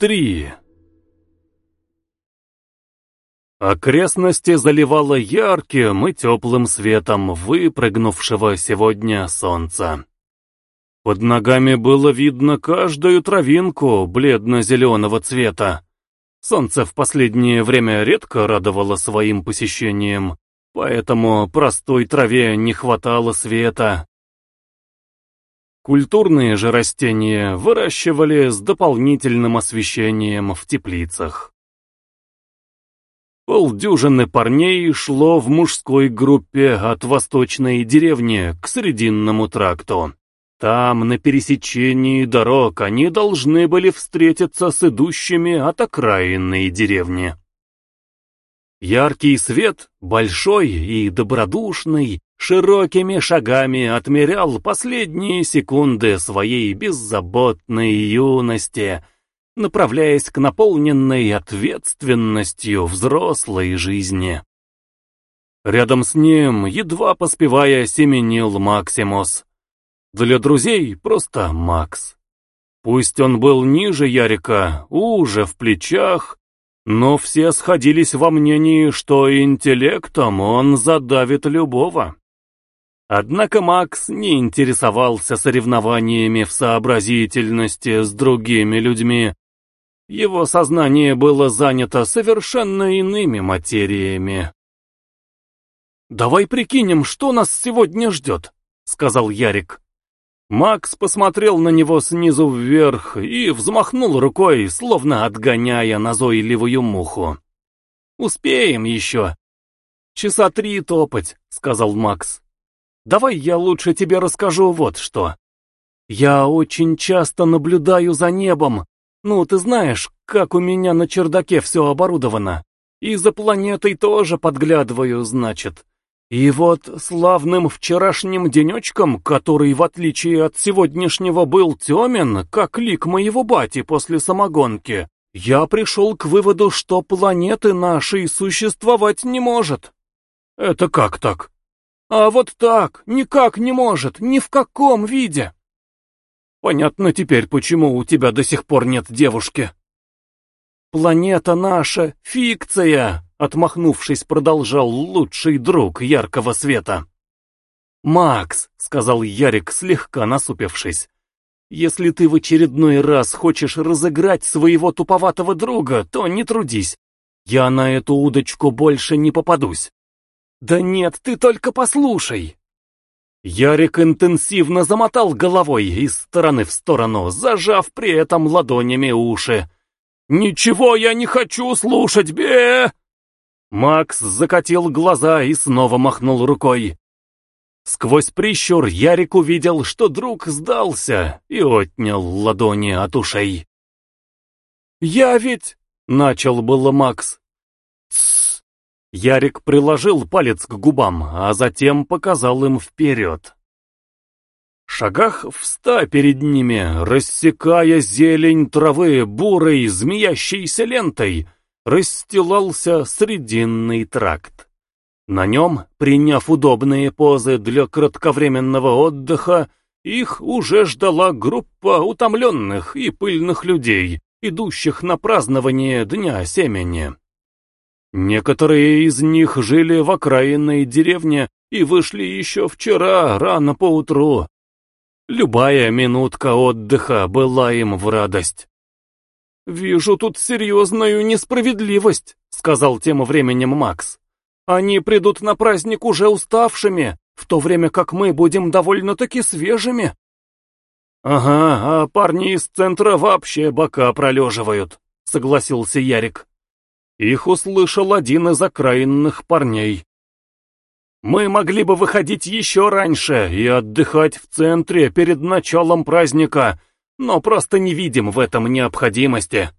3 Окрестности заливало ярким и теплым светом выпрыгнувшего сегодня солнца. Под ногами было видно каждую травинку бледно-зеленого цвета. Солнце в последнее время редко радовало своим посещением, поэтому простой траве не хватало света. Культурные же растения выращивали с дополнительным освещением в теплицах. Полдюжины парней шло в мужской группе от восточной деревни к Срединному тракту. Там, на пересечении дорог, они должны были встретиться с идущими от окраинной деревни. Яркий свет, большой и добродушный, широкими шагами отмерял последние секунды своей беззаботной юности, направляясь к наполненной ответственностью взрослой жизни. Рядом с ним, едва поспевая, семенил Максимус. Для друзей просто Макс. Пусть он был ниже Ярика, уже в плечах, но все сходились во мнении, что интеллектом он задавит любого. Однако Макс не интересовался соревнованиями в сообразительности с другими людьми, его сознание было занято совершенно иными материями. «Давай прикинем, что нас сегодня ждет», — сказал Ярик. Макс посмотрел на него снизу вверх и взмахнул рукой, словно отгоняя назойливую муху. «Успеем еще». «Часа три топать», — сказал Макс. «Давай я лучше тебе расскажу вот что. Я очень часто наблюдаю за небом, ну, ты знаешь, как у меня на чердаке все оборудовано. И за планетой тоже подглядываю, значит. И вот славным вчерашним денечком, который, в отличие от сегодняшнего, был темен, как лик моего бати после самогонки, я пришел к выводу, что планеты нашей существовать не может. Это как так? А вот так, никак не может, ни в каком виде. Понятно теперь, почему у тебя до сих пор нет девушки. Планета наша — фикция, отмахнувшись, продолжал лучший друг яркого света. «Макс», — сказал Ярик, слегка насупившись, — «если ты в очередной раз хочешь разыграть своего туповатого друга, то не трудись. Я на эту удочку больше не попадусь». «Да нет, ты только послушай!» Ярик интенсивно замотал головой из стороны в сторону, зажав при этом ладонями уши. «Ничего я не хочу слушать, бе!» Макс закатил глаза и снова махнул рукой. Сквозь прищур Ярик увидел, что друг сдался и отнял ладони от ушей. «Я ведь...» — начал было Макс. «Тссс!» Ярик приложил палец к губам, а затем показал им вперед. Шагах в ста перед ними, рассекая зелень травы бурой змеящейся лентой, расстилался срединный тракт. На нем, приняв удобные позы для кратковременного отдыха, их уже ждала группа утомленных и пыльных людей, идущих на празднование Дня Семени. Некоторые из них жили в окраинной деревне и вышли еще вчера, рано поутру. Любая минутка отдыха была им в радость. «Вижу тут серьезную несправедливость», — сказал тем временем Макс. «Они придут на праздник уже уставшими, в то время как мы будем довольно-таки свежими». «Ага, а парни из центра вообще бока пролеживают», — согласился Ярик. Их услышал один из окраинных парней. «Мы могли бы выходить еще раньше и отдыхать в центре перед началом праздника, но просто не видим в этом необходимости».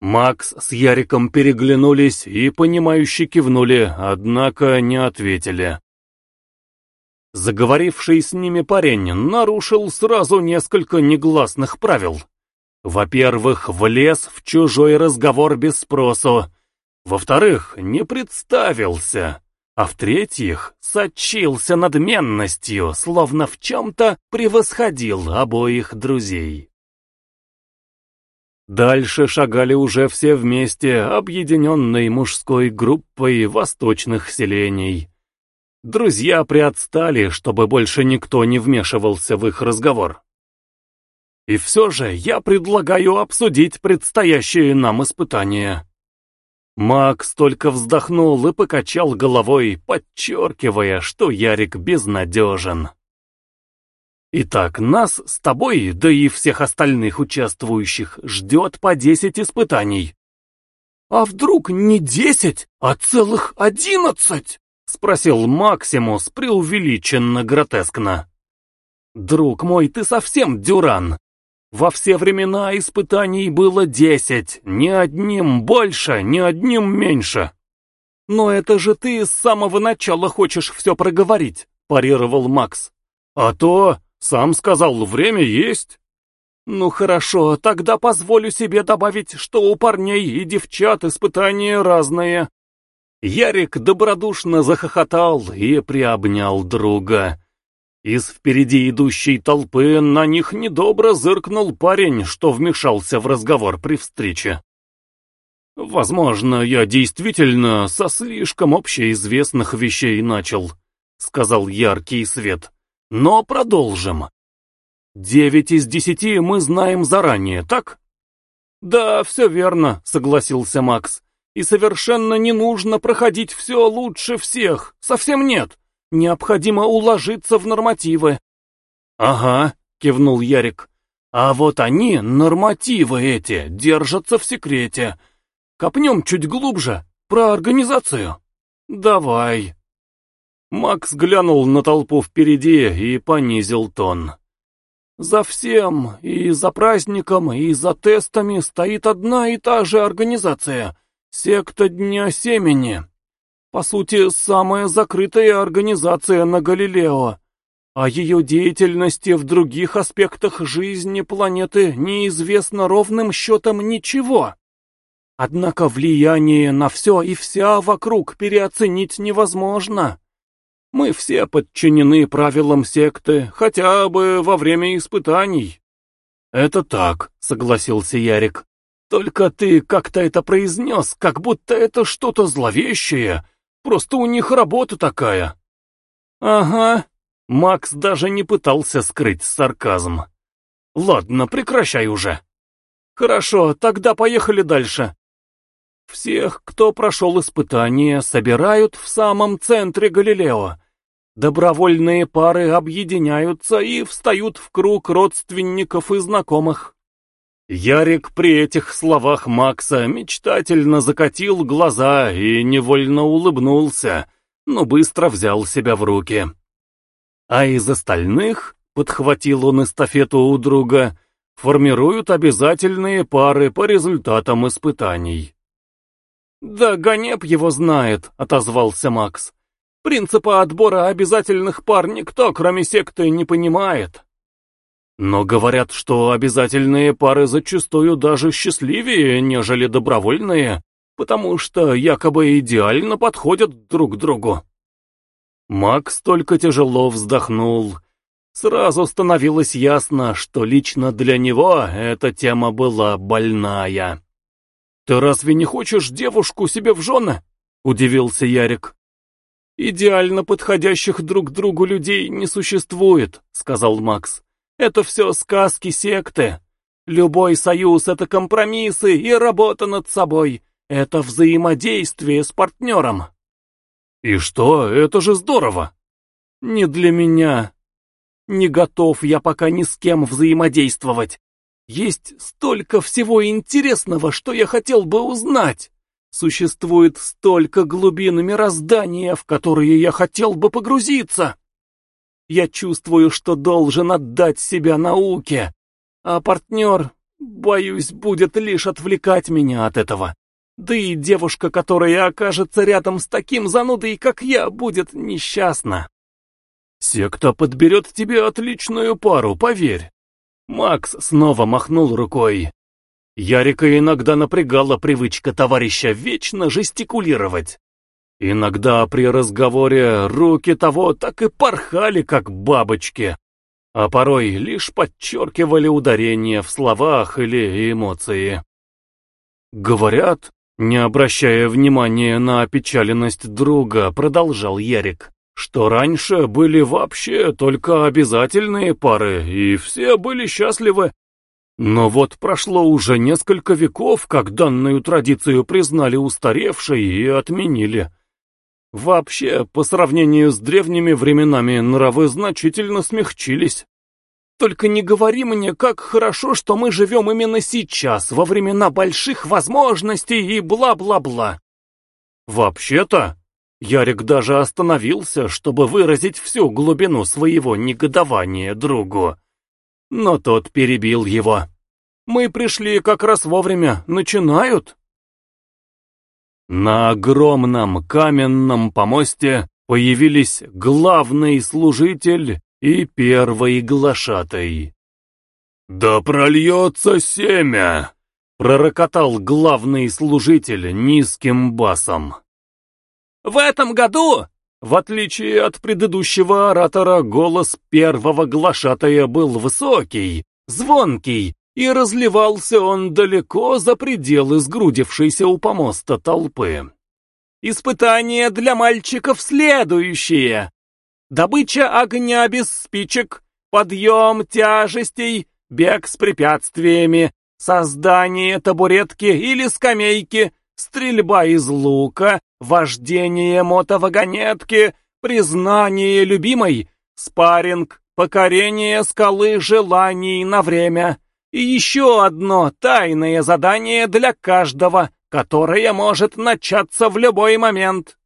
Макс с Яриком переглянулись и, понимающе кивнули, однако не ответили. Заговоривший с ними парень нарушил сразу несколько негласных правил. Во-первых, влез в чужой разговор без спросу. Во-вторых, не представился. А в-третьих, сочился надменностью, словно в чем-то превосходил обоих друзей. Дальше шагали уже все вместе, объединенной мужской группой восточных селений. Друзья приотстали, чтобы больше никто не вмешивался в их разговор. И все же я предлагаю обсудить предстоящие нам испытания. Макс только вздохнул и покачал головой, подчеркивая, что Ярик безнадежен. Итак, нас с тобой, да и всех остальных участвующих, ждет по десять испытаний. А вдруг не десять, а целых одиннадцать? Спросил Максимус преувеличенно гротескно. Друг мой, ты совсем дюран. Во все времена испытаний было десять, ни одним больше, ни одним меньше. Но это же ты с самого начала хочешь все проговорить, парировал Макс. А то, сам сказал, время есть. Ну хорошо, тогда позволю себе добавить, что у парней и девчат испытания разные. Ярик добродушно захохотал и приобнял друга. Из впереди идущей толпы на них недобро зыркнул парень, что вмешался в разговор при встрече. «Возможно, я действительно со слишком общеизвестных вещей начал», — сказал яркий свет. Но продолжим. Девять из десяти мы знаем заранее, так? Да, все верно, согласился Макс. И совершенно не нужно проходить все лучше всех. Совсем нет. Необходимо уложиться в нормативы. Ага, кивнул Ярик. А вот они, нормативы эти, держатся в секрете. Копнем чуть глубже, про организацию. Давай. Макс глянул на толпу впереди и понизил тон. За всем, и за праздником, и за тестами стоит одна и та же организация — секта Дня Семени. По сути, самая закрытая организация на Галилео. О ее деятельности в других аспектах жизни планеты неизвестно ровным счетом ничего. Однако влияние на все и вся вокруг переоценить невозможно. Мы все подчинены правилам секты, хотя бы во время испытаний. Это так, согласился Ярик. Только ты как-то это произнес, как будто это что-то зловещее. Просто у них работа такая. Ага. Макс даже не пытался скрыть сарказм. Ладно, прекращай уже. Хорошо, тогда поехали дальше. Всех, кто прошел испытание, собирают в самом центре Галилео. Добровольные пары объединяются и встают в круг родственников и знакомых. Ярик при этих словах Макса мечтательно закатил глаза и невольно улыбнулся, но быстро взял себя в руки. А из остальных, подхватил он эстафету у друга, формируют обязательные пары по результатам испытаний. «Да Ганеп его знает», — отозвался Макс. «Принципа отбора обязательных пар никто, кроме секты, не понимает». Но говорят, что обязательные пары зачастую даже счастливее, нежели добровольные, потому что якобы идеально подходят друг другу. Макс только тяжело вздохнул. Сразу становилось ясно, что лично для него эта тема была больная. «Ты разве не хочешь девушку себе в жены?» — удивился Ярик. «Идеально подходящих друг другу людей не существует», — сказал Макс. «Это все сказки секты. Любой союз — это компромиссы и работа над собой. Это взаимодействие с партнером». «И что, это же здорово!» «Не для меня. Не готов я пока ни с кем взаимодействовать. Есть столько всего интересного, что я хотел бы узнать. Существует столько глубин мироздания, в которые я хотел бы погрузиться. Я чувствую, что должен отдать себя науке, а партнер, боюсь, будет лишь отвлекать меня от этого. Да и девушка, которая окажется рядом с таким занудой, как я, будет несчастна. Секта подберет тебе отличную пару, поверь. Макс снова махнул рукой. Ярика иногда напрягала привычка товарища вечно жестикулировать. Иногда при разговоре руки того так и порхали, как бабочки. а порой лишь подчеркивали ударения в словах или эмоции. Говорят, не обращая внимания на опечаленность друга, продолжал Ярик, что раньше были вообще только обязательные пары, и все были счастливы. Но вот прошло уже несколько веков, как данную традицию признали устаревшей и отменили. Вообще, по сравнению с древними временами, нравы значительно смягчились. Только не говори мне, как хорошо, что мы живем именно сейчас, во времена больших возможностей и бла-бла-бла. Вообще-то, Ярик даже остановился, чтобы выразить всю глубину своего негодования другу. Но тот перебил его. Мы пришли как раз вовремя, начинают. На огромном каменном помосте появились главный служитель и первый глашатай. «Да прольется семя!» — пророкотал главный служитель низким басом. «В этом году, в отличие от предыдущего оратора, голос первого глашатая был высокий, звонкий, и разливался он далеко за пределы сгрудившейся у помоста толпы. «Испытание для мальчиков следующее. Добыча огня без спичек, подъем тяжестей, бег с препятствиями, создание табуретки или скамейки, стрельба из лука, вождение мотовагонетки, признание любимой, спарринг, покорение скалы желаний на время» и еще одно тайное задание для каждого, которое может начаться в любой момент.